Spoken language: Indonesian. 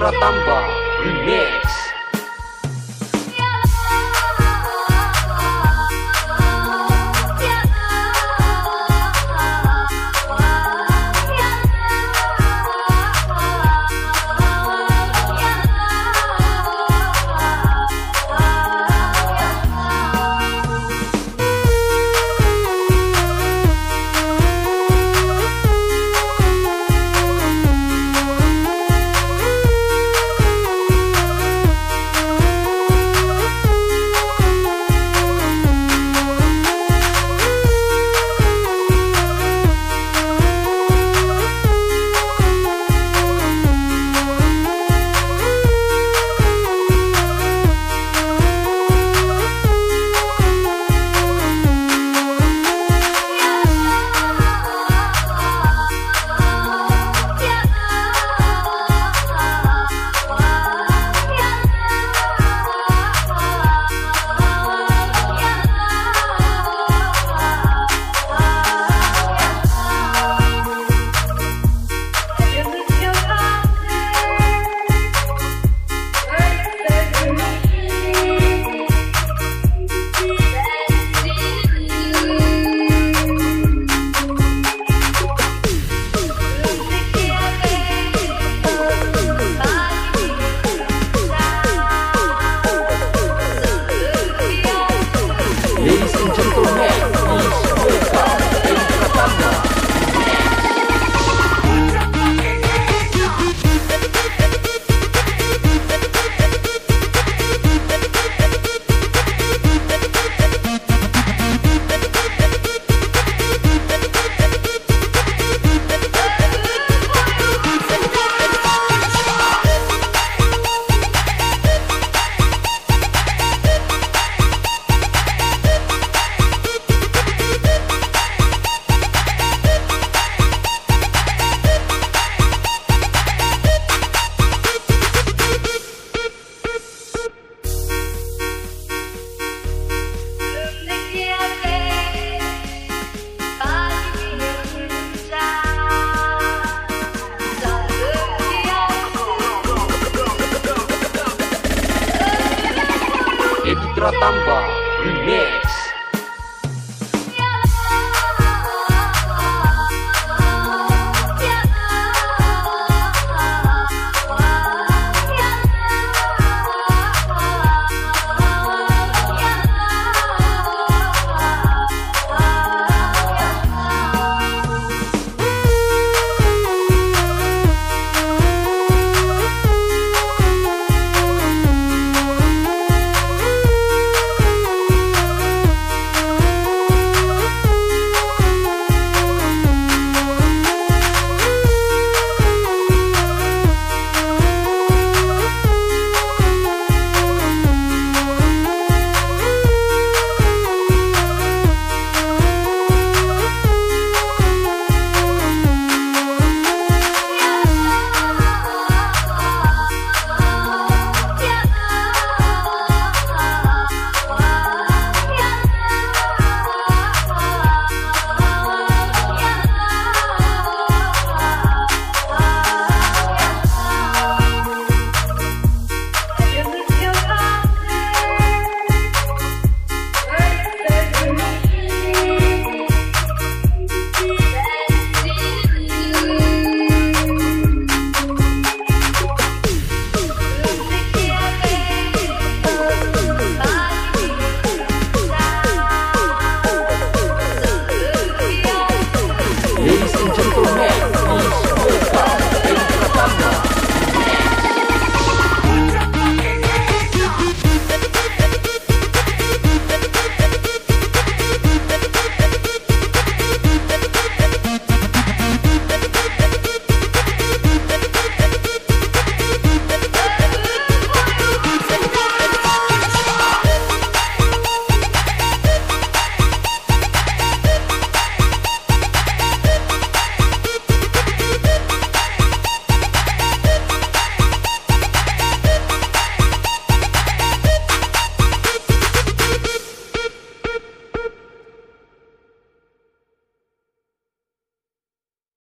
Editra Tambah Remix Ultratambá, primeiro.